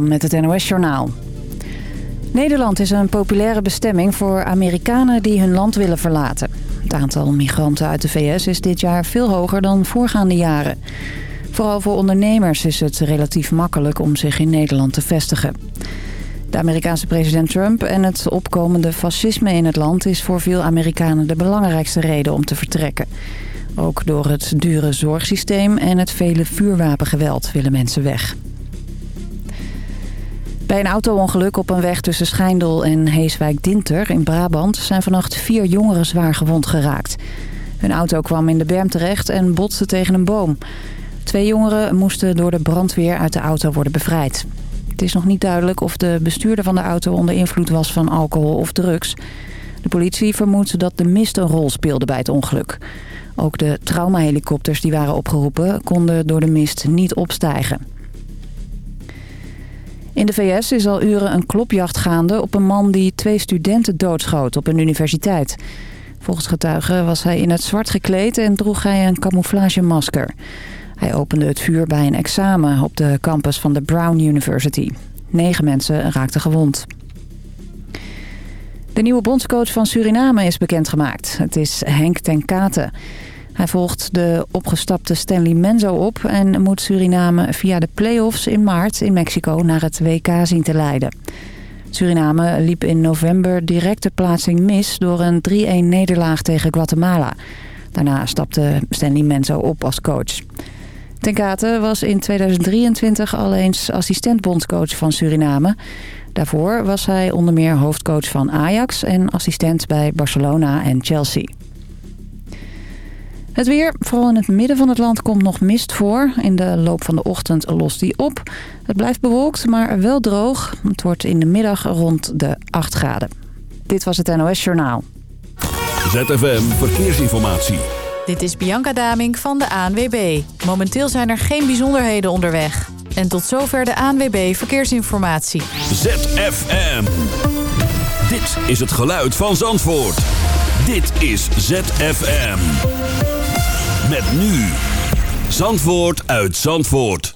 Met het NOS-journaal. Nederland is een populaire bestemming voor Amerikanen die hun land willen verlaten. Het aantal migranten uit de VS is dit jaar veel hoger dan voorgaande jaren. Vooral voor ondernemers is het relatief makkelijk om zich in Nederland te vestigen. De Amerikaanse president Trump en het opkomende fascisme in het land... is voor veel Amerikanen de belangrijkste reden om te vertrekken. Ook door het dure zorgsysteem en het vele vuurwapengeweld willen mensen weg. Bij een auto-ongeluk op een weg tussen Schijndel en Heeswijk-Dinter in Brabant... zijn vannacht vier jongeren zwaar gewond geraakt. Hun auto kwam in de berm terecht en botste tegen een boom. Twee jongeren moesten door de brandweer uit de auto worden bevrijd. Het is nog niet duidelijk of de bestuurder van de auto onder invloed was van alcohol of drugs. De politie vermoedt dat de mist een rol speelde bij het ongeluk. Ook de traumahelikopters die waren opgeroepen konden door de mist niet opstijgen. In de VS is al uren een klopjacht gaande op een man die twee studenten doodschoot op een universiteit. Volgens getuigen was hij in het zwart gekleed en droeg hij een camouflagemasker. Hij opende het vuur bij een examen op de campus van de Brown University. Negen mensen raakten gewond. De nieuwe bondscoach van Suriname is bekendgemaakt. Het is Henk ten Katen. Hij volgt de opgestapte Stanley Menzo op... en moet Suriname via de play-offs in maart in Mexico naar het WK zien te leiden. Suriname liep in november direct de plaatsing mis... door een 3-1 nederlaag tegen Guatemala. Daarna stapte Stanley Menzo op als coach. Ten Kate was in 2023 al eens assistent-bondscoach van Suriname. Daarvoor was hij onder meer hoofdcoach van Ajax... en assistent bij Barcelona en Chelsea. Het weer, vooral in het midden van het land, komt nog mist voor. In de loop van de ochtend lost die op. Het blijft bewolkt, maar wel droog. Het wordt in de middag rond de 8 graden. Dit was het NOS Journaal. ZFM Verkeersinformatie. Dit is Bianca Daming van de ANWB. Momenteel zijn er geen bijzonderheden onderweg. En tot zover de ANWB Verkeersinformatie. ZFM. Dit is het geluid van Zandvoort. Dit is ZFM. Met nu. Zandvoort uit Zandvoort.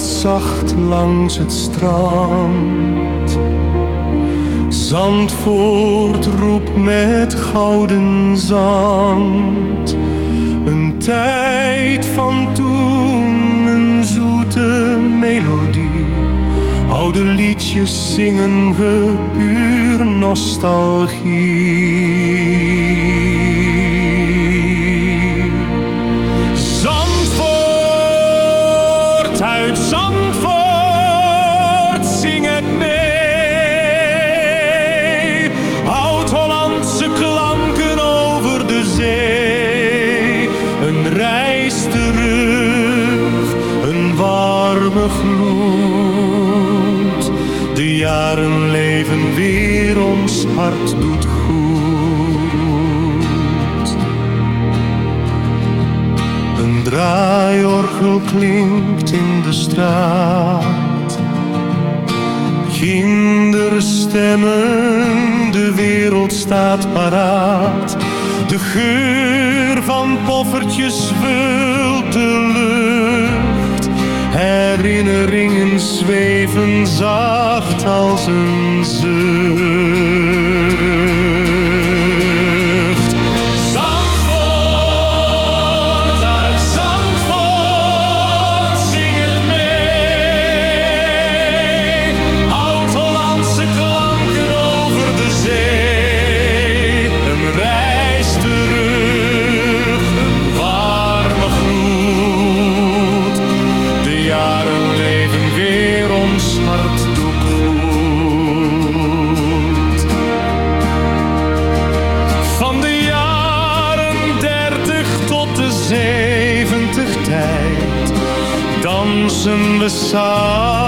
zacht langs het strand. Zandvoort roept met gouden zand. Een tijd van toen, een zoete melodie. Oude liedjes zingen we puur nostalgie. Klinkt in de straat. Kinderstemmen, de wereld staat paraat. De geur van poffertjes vult de lucht. Herinneringen zweven zacht als een zucht. Dansen we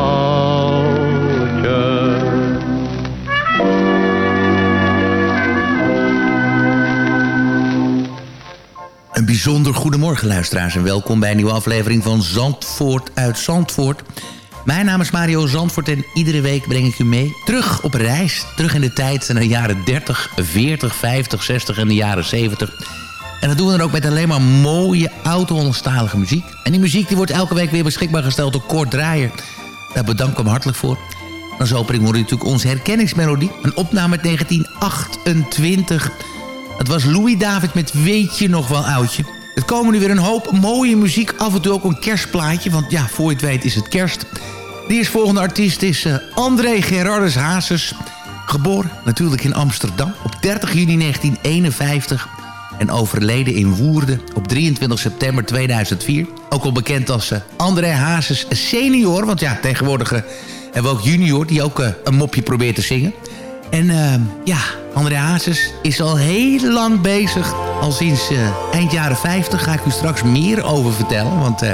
Bijzonder goedemorgen luisteraars en welkom bij een nieuwe aflevering van Zandvoort uit Zandvoort. Mijn naam is Mario Zandvoort en iedere week breng ik u mee terug op reis. Terug in de tijd naar de jaren 30, 40, 50, 60 en de jaren 70. En dat doen we dan ook met alleen maar mooie oud-Hollandstalige muziek. En die muziek die wordt elke week weer beschikbaar gesteld door Kort Draaier. Daar bedank ik hem hartelijk voor. Als opening hoor je natuurlijk onze herkenningsmelodie. Een opname uit 1928... Het was Louis David met Weet je nog wel oudje. Het komen nu weer een hoop mooie muziek. Af en toe ook een kerstplaatje. Want ja, voor je het weet is het kerst. De eerstvolgende artiest is uh, André Gerardus Hazes. Geboren natuurlijk in Amsterdam op 30 juni 1951. En overleden in Woerden op 23 september 2004. Ook al bekend als uh, André Hazes senior. Want ja, tegenwoordig uh, hebben we ook junior die ook een mopje probeert te zingen. En uh, ja, André Hazes is al heel lang bezig. Al sinds uh, eind jaren 50 ga ik u straks meer over vertellen. Want uh,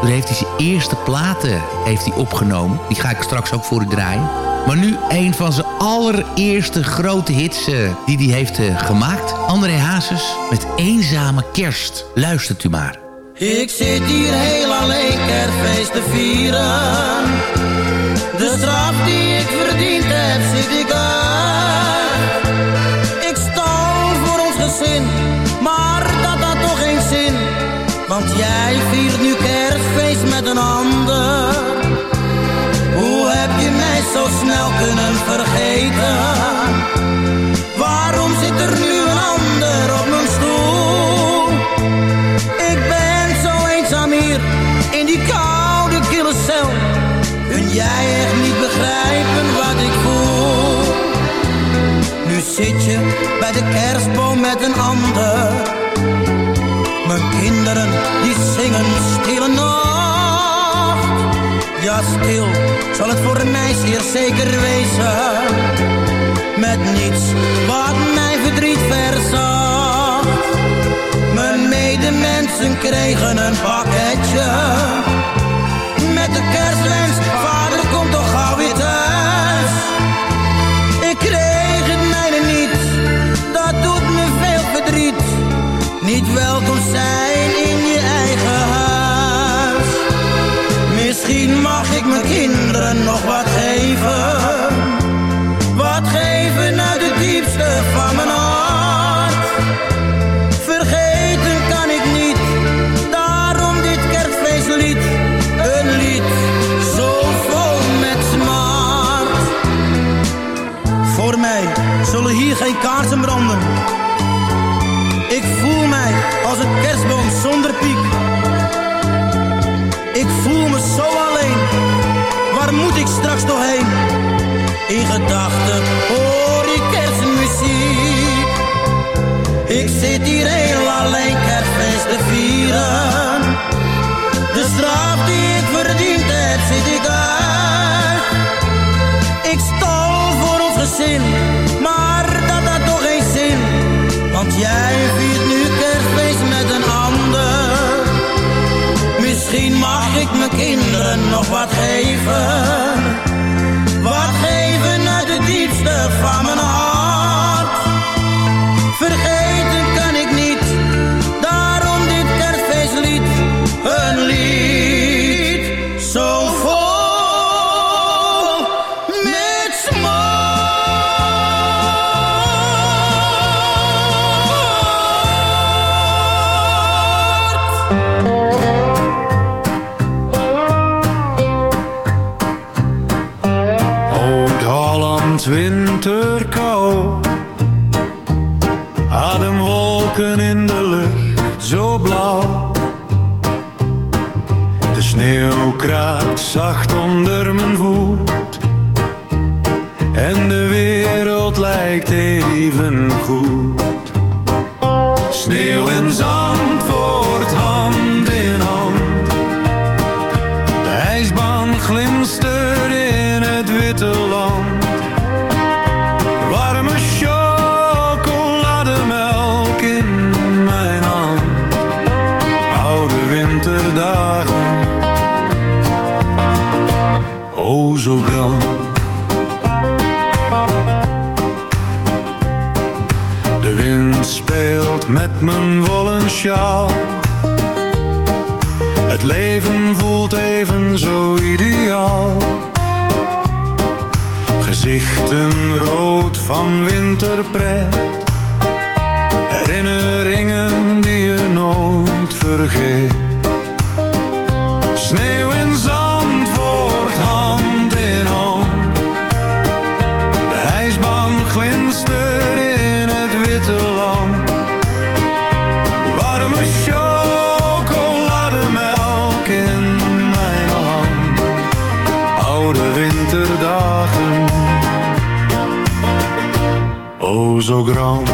toen heeft hij zijn eerste platen heeft hij opgenomen. Die ga ik straks ook voor u draaien. Maar nu een van zijn allereerste grote hits die hij heeft gemaakt. André Hazes met Eenzame Kerst. Luistert u maar. Ik zit hier heel alleen kerstfeest te vieren. De straf die ik verdiend heb, zit ik uit. Want jij viert nu kerstfeest met een ander. Hoe heb je mij zo snel kunnen vergeten? Waarom zit er nu een ander op mijn stoel? Ik ben zo eenzaam hier, in die koude kille cel. Kun jij echt niet begrijpen wat ik voel? Nu zit je bij de kerstboom met een ander. Kinderen die zingen stille nacht. Ja, stil zal het voor mij zeer zeker wezen. Met niets wat mijn verdriet verzacht. Mijn medemensen kregen een pakketje. Met de kerstwens, vader komt toch gauw weer thuis. Ik Niet welkom zijn in je eigen huis. Misschien mag ik mijn kinderen nog wat geven. Wat geven uit het diepste van mijn hart. Vergeten kan ik niet, daarom dit kerstfeestlied. Een lied zo vol met smart. Voor mij zullen hier geen kaarsen branden. Voel me zo alleen. Waar moet ik straks nog heen? In gedachten hoor ik kerstmuziek. Ik zit hier heel alleen kerstfeest te vieren. De straf die ik verdiend heb, zit ik uit. Ik stal voor ons gezin, maar dat had toch geen zin. Want jij viert mag ik mijn kinderen nog wat geven. Wat geven uit het diepste van mijn hart. Zacht voelt even zo ideaal. Gezichten rood van winterpret. Oh,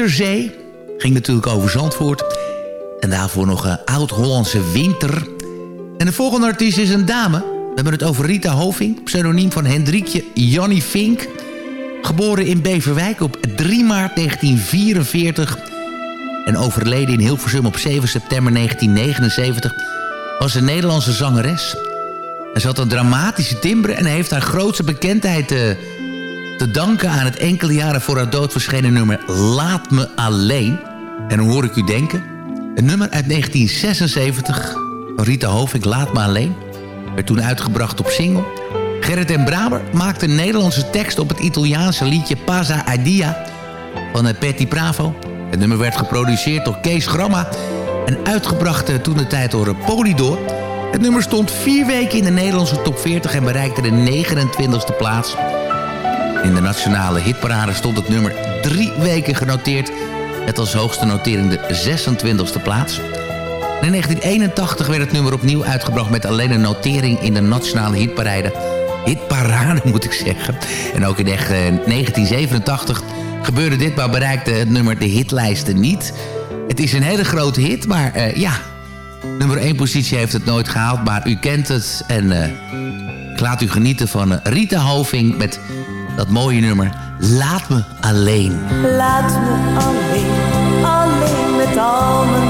Winterzee. Ging natuurlijk over Zandvoort. En daarvoor nog een uh, oud-Hollandse winter. En de volgende artiest is een dame. We hebben het over Rita Hoving, pseudoniem van Hendrikje Jannie Vink. Geboren in Beverwijk op 3 maart 1944 en overleden in Hilversum op 7 september 1979... was een Nederlandse zangeres. Ze had een dramatische timbre en heeft haar grootste bekendheid eh, te danken... aan het enkele jaren voor haar dood verschenen nummer Laat Me Alleen. En hoe hoor ik u denken? Een nummer uit 1976 van Rita Hovink, Laat Me Alleen... werd toen uitgebracht op single... Gerrit en Braber maakte een Nederlandse tekst op het Italiaanse liedje Pasa Adia van eh, Petty Bravo. Het nummer werd geproduceerd door Kees Gramma en uitgebracht eh, toen de tijd door Polydor. Het nummer stond vier weken in de Nederlandse top 40 en bereikte de 29e plaats. In de nationale hitparade stond het nummer drie weken genoteerd. Het als hoogste notering de 26e plaats. in 1981 werd het nummer opnieuw uitgebracht met alleen een notering in de nationale hitparade. Hitparade moet ik zeggen. En ook in 1987 gebeurde dit, maar bereikte het nummer de hitlijsten niet. Het is een hele grote hit, maar uh, ja, nummer 1 positie heeft het nooit gehaald. Maar u kent het en uh, ik laat u genieten van uh, Rita Hoving met dat mooie nummer Laat me alleen. Laat me alleen, alleen met al mijn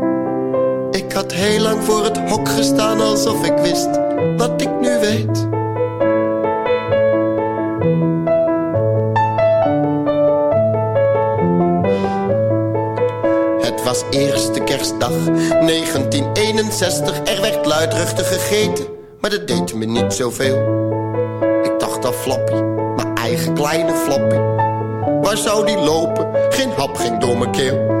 heel lang voor het hok gestaan alsof ik wist wat ik nu weet Het was eerste kerstdag 1961. Er werd luidruchtig gegeten, maar dat deed me niet zoveel. Ik dacht aan Flappy, mijn eigen kleine Flappy. Waar zou die lopen? Geen hap ging door mijn keel.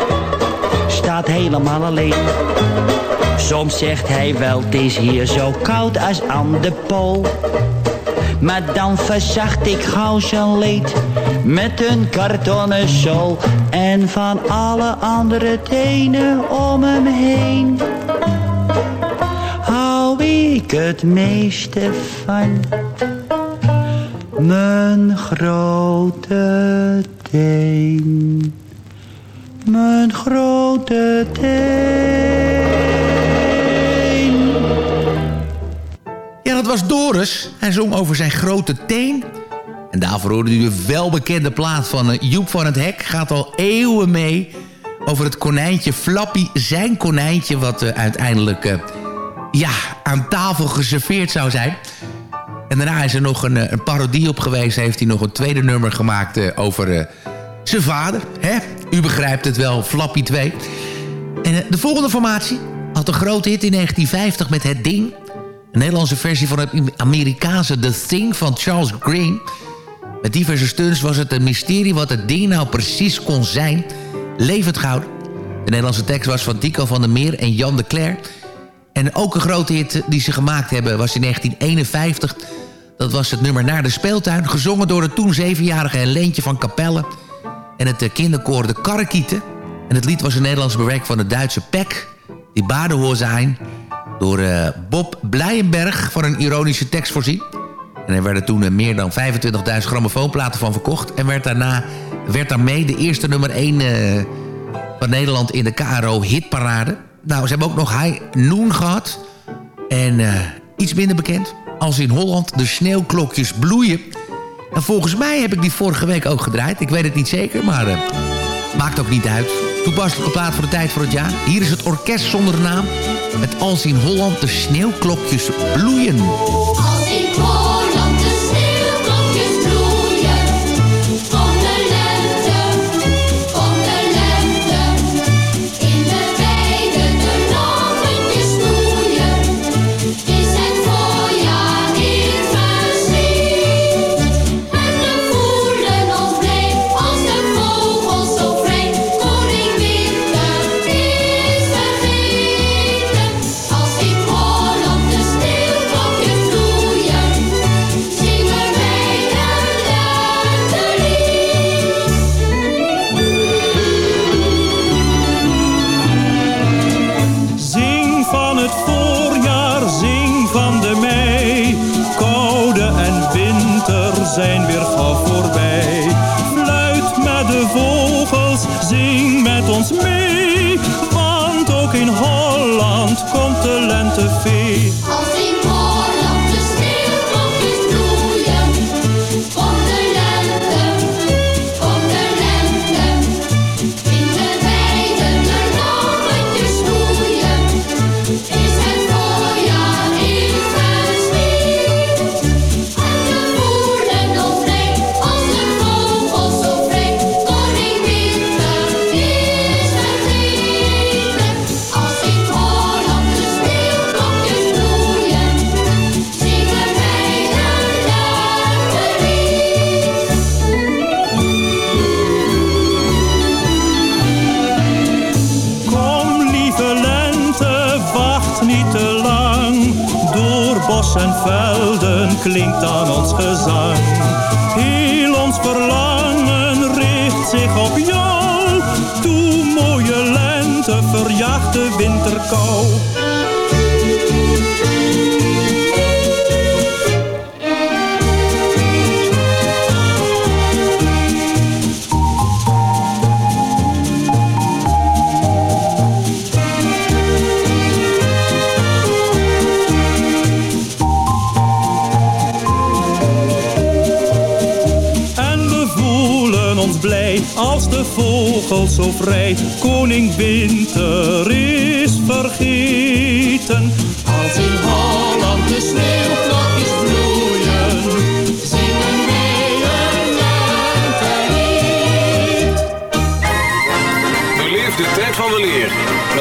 helemaal alleen. Soms zegt hij wel, het is hier zo koud als aan de pool. Maar dan verzacht ik gauw zijn leed met een kartonnen zool. En van alle andere tenen om hem heen hou ik het meeste van. Mijn grote teen. Mijn grote teen. Ja, dat was Doris. Hij zong over zijn grote teen. En daarvoor hoorde u de welbekende plaat van eh, Joep van het Hek. Gaat al eeuwen mee over het konijntje Flappy. Zijn konijntje wat uh, uiteindelijk uh, ja, aan tafel geserveerd zou zijn. En daarna is er nog een, een parodie op geweest. Heeft hij nog een tweede nummer gemaakt over zijn vader. Hè? U begrijpt het wel, Flappy 2. En de volgende formatie had een grote hit in 1950 met Het Ding... Een Nederlandse versie van het Amerikaanse The Thing van Charles Green. Met diverse stunts was het een mysterie wat het ding nou precies kon zijn. Levend goud. De Nederlandse tekst was van Dico van der Meer en Jan de Cler. En ook een grote hit die ze gemaakt hebben was in 1951. Dat was het nummer Naar de Speeltuin. Gezongen door het toen zevenjarige Helentje van Capelle. En het kinderkoor De Karrekieten. En het lied was een Nederlands bewerk van de Duitse Peck. Die baden zijn door uh, Bob Blijenberg van een ironische tekst voorzien. En er werden toen uh, meer dan 25.000 grammofoonplaten van verkocht. En werd, daarna, werd daarmee de eerste nummer 1 uh, van Nederland in de KRO hitparade. Nou, ze hebben ook nog High Noon gehad. En iets minder bekend. Als in Holland de sneeuwklokjes bloeien. En volgens mij heb ik die vorige week ook gedraaid. Ik weet het niet zeker, maar maakt ook niet uit. Toepasselijke plaat voor de tijd voor het jaar. Hier is het orkest zonder naam. Met als in Holland de sneeuwklokjes bloeien. Als in Holland en velden klinkt dan ons gezang. Heel ons verlangen richt zich op jou. Toe mooie lente, verjaagt de winterkou. De vogels zo vrij. Koning Winter is vergeten. Als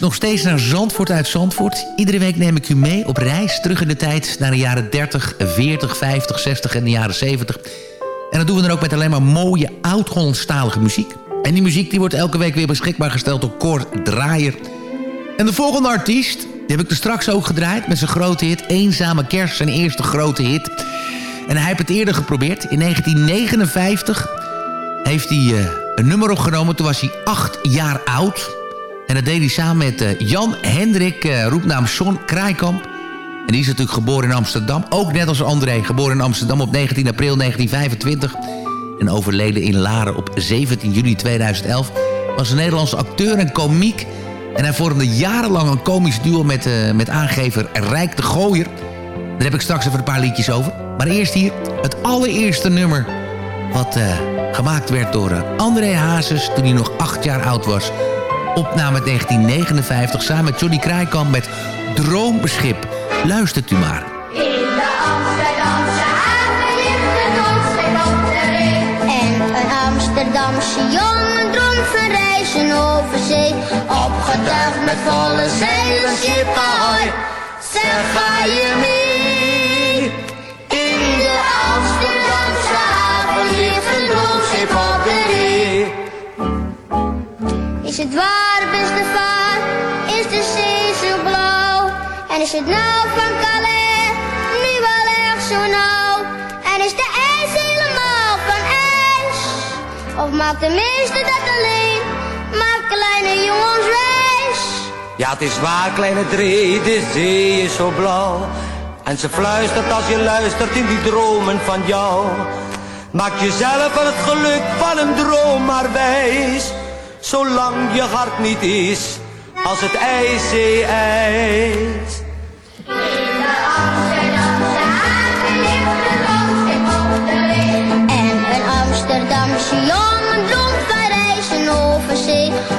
Nog steeds naar Zandvoort uit Zandvoort. Iedere week neem ik u mee op reis terug in de tijd... naar de jaren 30, 40, 50, 60 en de jaren 70. En dat doen we dan ook met alleen maar mooie oud-Hollandstalige muziek. En die muziek die wordt elke week weer beschikbaar gesteld door Cor Draaier. En de volgende artiest, die heb ik er straks ook gedraaid... met zijn grote hit Eenzame Kerst, zijn eerste grote hit. En hij heeft het eerder geprobeerd. In 1959 heeft hij eh, een nummer opgenomen. Toen was hij acht jaar oud... En dat deed hij samen met uh, Jan Hendrik, uh, roepnaam John Kraaikamp. En die is natuurlijk geboren in Amsterdam. Ook net als André, geboren in Amsterdam op 19 april 1925. En overleden in Laren op 17 juli 2011. Was een Nederlandse acteur en komiek. En hij vormde jarenlang een komisch duo met, uh, met aangever Rijk de Gooier. Daar heb ik straks even een paar liedjes over. Maar eerst hier het allereerste nummer... wat gemaakt werd door André Hazes toen hij nog acht jaar oud was opname 1959 samen met Johnny Kraaikamp met Droombeschip. Luistert u maar. In de Amsterdamse haven ligt een ring. En een Amsterdamse jongen droomt van reizen over zee. Opgetuigd met volle zeilen, schip ahoy. Zeg, ga je En is het nou van Calais nu wel erg zo nauw? En is de ijs helemaal van ijs? Of maakt de meeste dat alleen? Maak kleine jongens wijs? Ja, het is waar, kleine Dree, de zee is zo blauw. En ze fluistert als je luistert in die dromen van jou. Maak jezelf van het geluk van een droom maar wijs. Zolang je hart niet is als het ijzee ijs.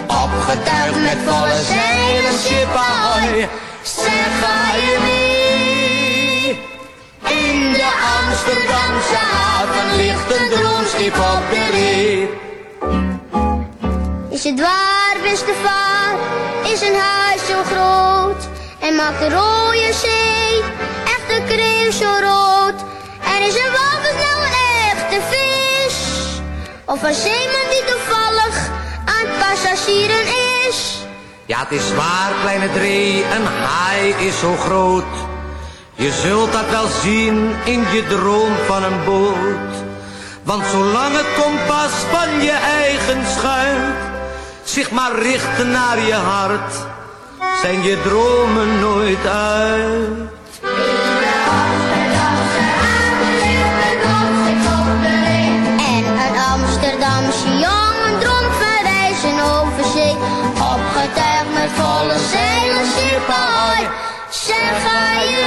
Opgetuigd met volle zeilen, schip ahoy. Zeg, je mee? In de Amsterdamse haven ligt een droomschip op de ree. Is het waar, beste vaar? Is een huis zo groot? En maakt de rode zee echt de kreeuw zo rood? En is een walvis nou een echte vis? Of een zeeman die toevallig passagieren is? Ja, het is waar, kleine Dree, een haai is zo groot. Je zult dat wel zien in je droom van een boot. Want zolang het kompas van je eigen schuit zich maar richt naar je hart, zijn je dromen nooit uit. Volle zeilen, schip ahoy. Zeg, ga je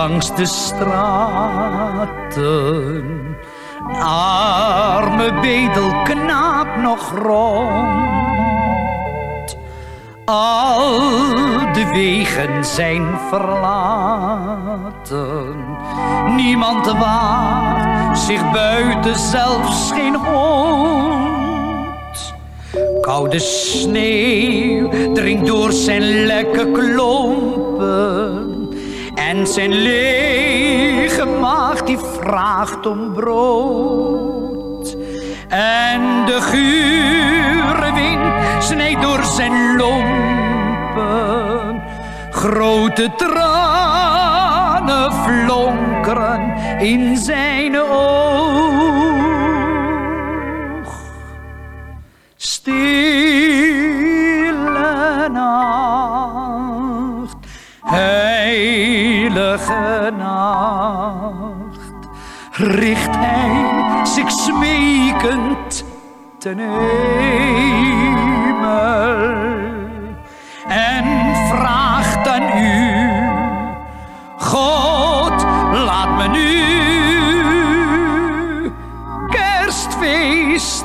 langs de straten. Arme bedelknaap nog rond. Al de wegen zijn verlaten. Niemand waagt zich buiten, zelfs geen hond. Koude sneeuw dringt door zijn lekke klompen. En zijn lege maag die vraagt om brood. En de gure wind snijdt door zijn lompen. Grote tranen flonkeren in zijn oog. Heilige nacht, richt hij zich smekend ten hemel en vraagt aan u, God, laat me nu kerstfeest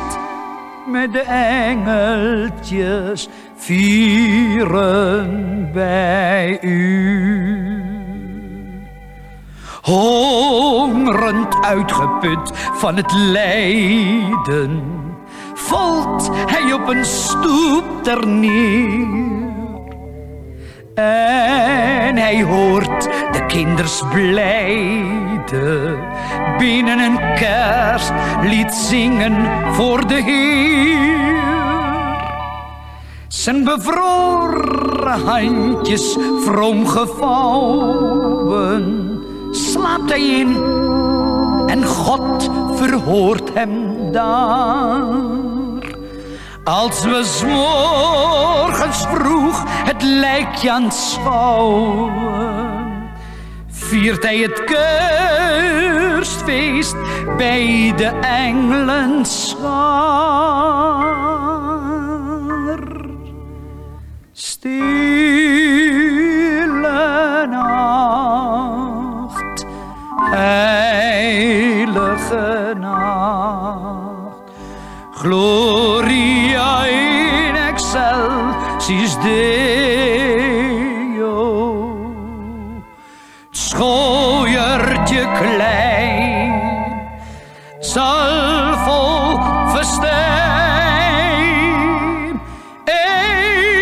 met de engeltjes vieren bij u. Hongerend uitgeput van het lijden, valt hij op een stoep ter neer. En hij hoort de kinders blijden binnen een kerstlied zingen voor de Heer. Zijn bevroren handjes vroom slaapt hij in en God verhoort hem daar. Als we s'morgens vroeg het lijkje aanschouwen, viert hij het kerstfeest bij de engelen. Stille nacht, nacht, gloria in excelsis Deo. Het schooiertje klein zal vol festijn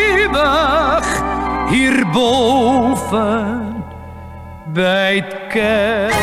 eeuwig hierboven bij het kerk.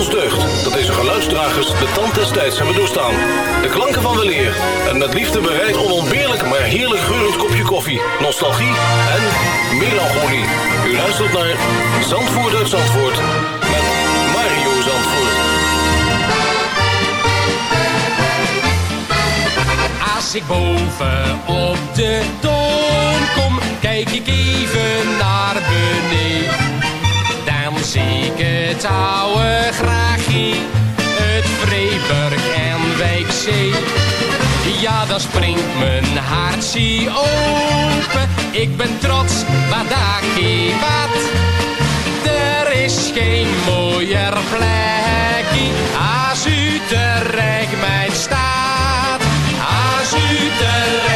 Dat deze geluidsdragers de tand des tijds hebben doorstaan. De klanken van weleer en met liefde bereid onontbeerlijk maar heerlijk geurend kopje koffie, nostalgie en melancholie. U luistert naar Zandvoort uit Zandvoort met Mario Zandvoort. Als ik boven op de toon kom, kijk ik even naar beneden. Zie ik het oude graagje, het Vreeburg en Wijkzee. Ja, dan springt mijn hartje open. Ik ben trots, wat daar wat. Er is geen mooier plekje als Utrecht mijn staat. Als Utrecht.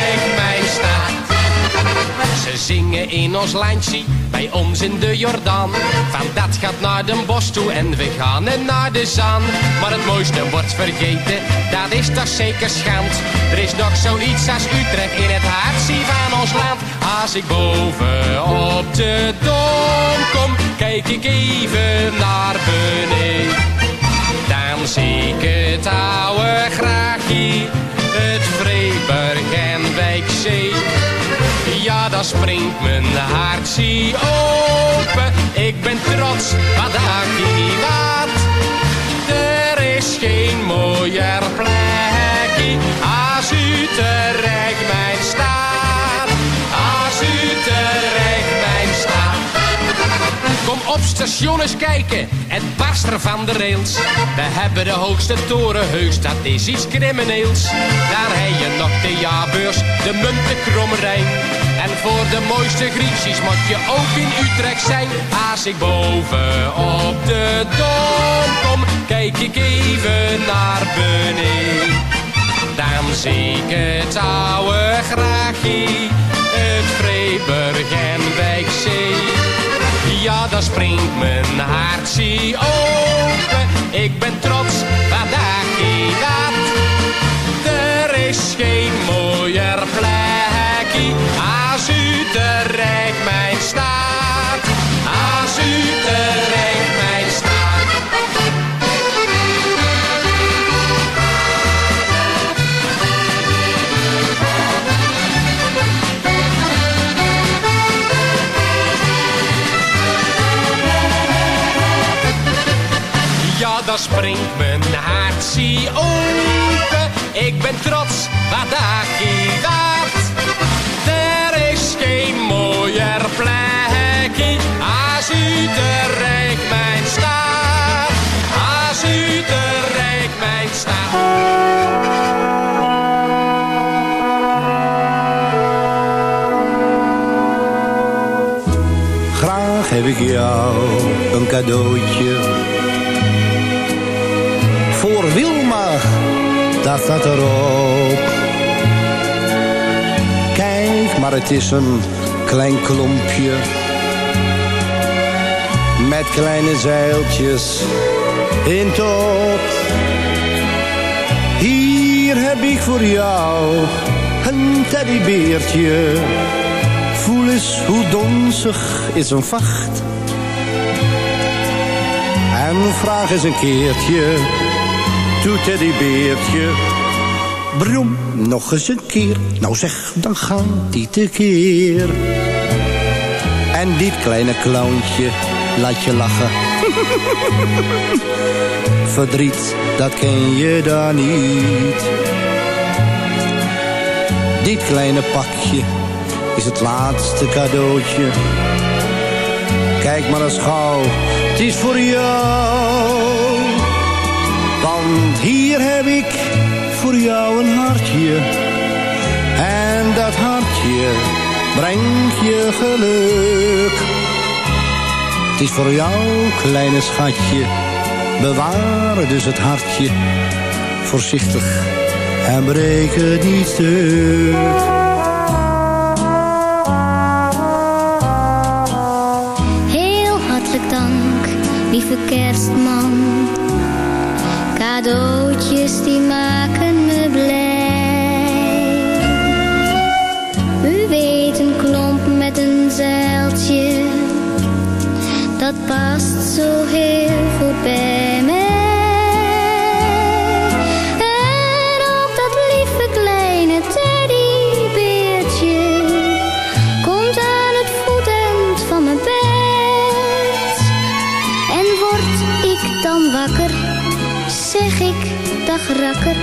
Ze zingen in ons landje, bij ons in de Jordaan. Van dat gaat naar den bos toe en we gaan er naar de zaan. Maar het mooiste wordt vergeten, dat is toch zeker schand. Er is nog zoiets als Utrecht in het hartje van ons land. Als ik boven op de dom kom, kijk ik even naar beneden. Dan zie ik het oude graagje, het Vreeburg en Wijkzee. Dan springt mijn hartje open. Ik ben trots, wat hakkie wat. Er is geen mooier plekje als Utrecht mijn staat. Als Utrecht mijn staat. Kom op station eens kijken, het barst er van de rails. We hebben de hoogste toren heus, dat is iets crimineels. Daar heb je nog de jaarbeurs, de munt, de kromme Rijn. En voor de mooiste grietjes moet je ook in Utrecht zijn. Als ik boven op de dom kom, kijk ik even naar beneden. Dan zie ik het oude graagje, het Vreeburg en Wijkzee. Ja, dan springt mijn hartje open. Ik ben trots, wat daar dat. Er is geen mooier Utrecht mijn staat. Als u Utrecht mijn staat. Ja, dan springt mijn hart, zie open. Ik ben trots, wat daar gedaan. Utrecht mijn heb ik jou een cadeautje. Voor Wilma, dat staat erop. Kijk, maar het is een klein klompje. Met kleine zeiltjes in top. Hier heb ik voor jou een teddybeertje. Voel eens hoe donzig is een vacht. En vraag eens een keertje, toe teddybeertje. Brom, nog eens een keer. Nou zeg, dan gaat die tekeer. En dit kleine clowntje laat je lachen. Verdriet, dat ken je dan niet. Dit kleine pakje is het laatste cadeautje. Kijk maar eens gauw, het is voor jou. Want hier heb ik voor jou een hartje. En dat hartje brengt je geluk. Het is voor jou, kleine schatje. Bewaar dus het hartje. Voorzichtig en breek het niet stuk. Heel hartelijk dank, lieve kerstman. Cadeautjes Dat past zo heel goed bij mij. En ook dat lieve kleine teddybeertje komt aan het voetend van mijn bed. En word ik dan wakker, zeg ik dag rakker.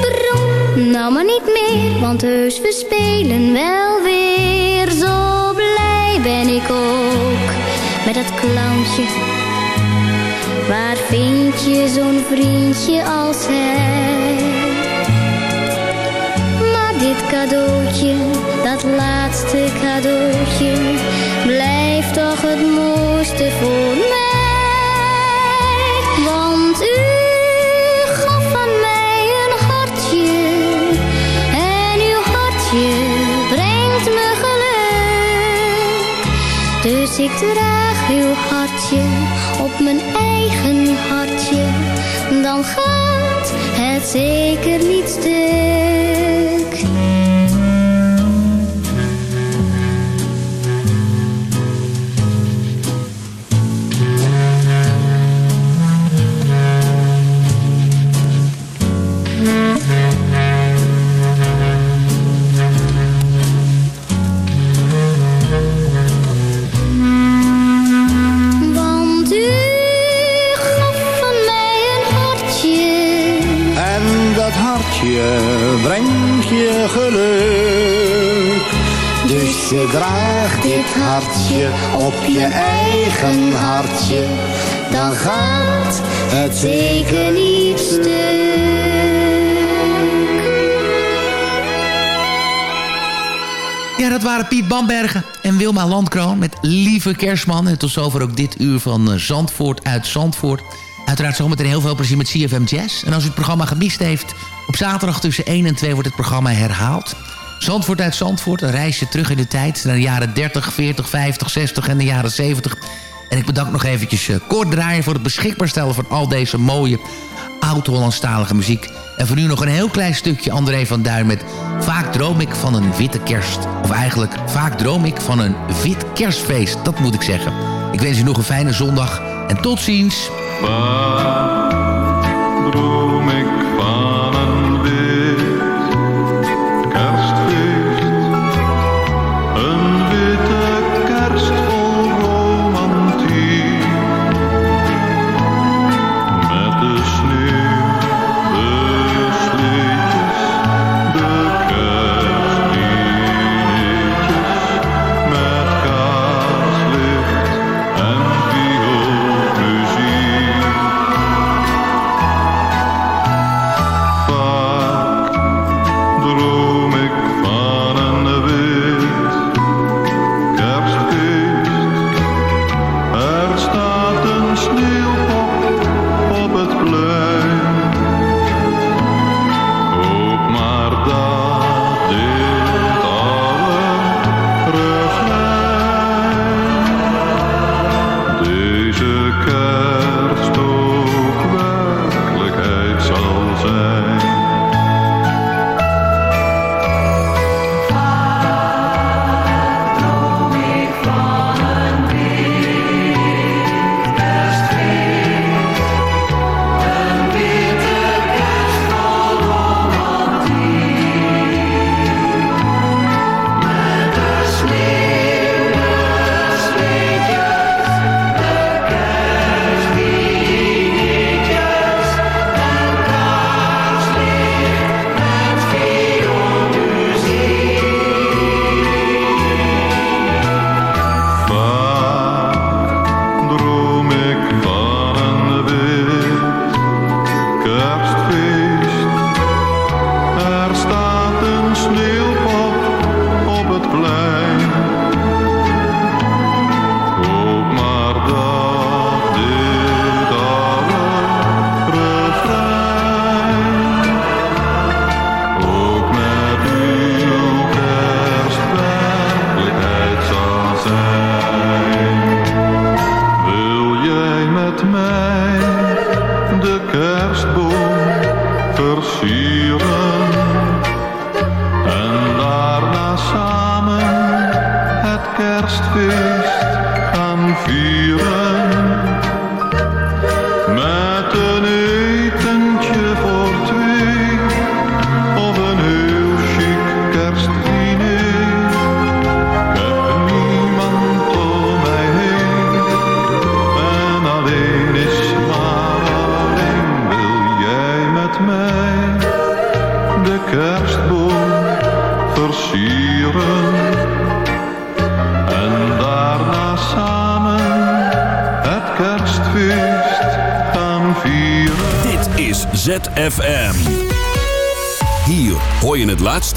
Brom, nou maar niet meer, want heus we spelen wel weer. Zo blij ben ik ook met dat clowntje. Waar vind je zo'n vriendje als hij? Maar dit cadeautje, dat laatste cadeautje, blijft toch het mooiste voor mij. Want u gaf van mij een hartje, en uw hartje brengt me geluk. Dus ik draag uw hartje op mijn eigen hartje, dan gaat het zeker niet stuk. Geluk. Dus je draagt dit hartje op je eigen hartje. Dan gaat het zeker niet. Ja, dat waren Piet Bambergen en Wilma Landkroon met Lieve Kerstman. En tot zover ook dit uur van eh, Zandvoort uit Zandvoort. Uiteraard zometeen heel veel plezier met CFM Jazz. En als u het programma gemist heeft, op zaterdag tussen 1 en 2 wordt het programma herhaald. Zandvoort uit Zandvoort, een reisje terug in de tijd... naar de jaren 30, 40, 50, 60 en de jaren 70. En ik bedank nog eventjes uh, Kort Draaien voor het beschikbaar stellen... van al deze mooie oud-Hollandstalige muziek. En voor nu nog een heel klein stukje André van Duin met... Vaak droom ik van een witte kerst. Of eigenlijk, vaak droom ik van een wit kerstfeest. Dat moet ik zeggen. Ik wens u nog een fijne zondag. En tot ziens. Droom ik van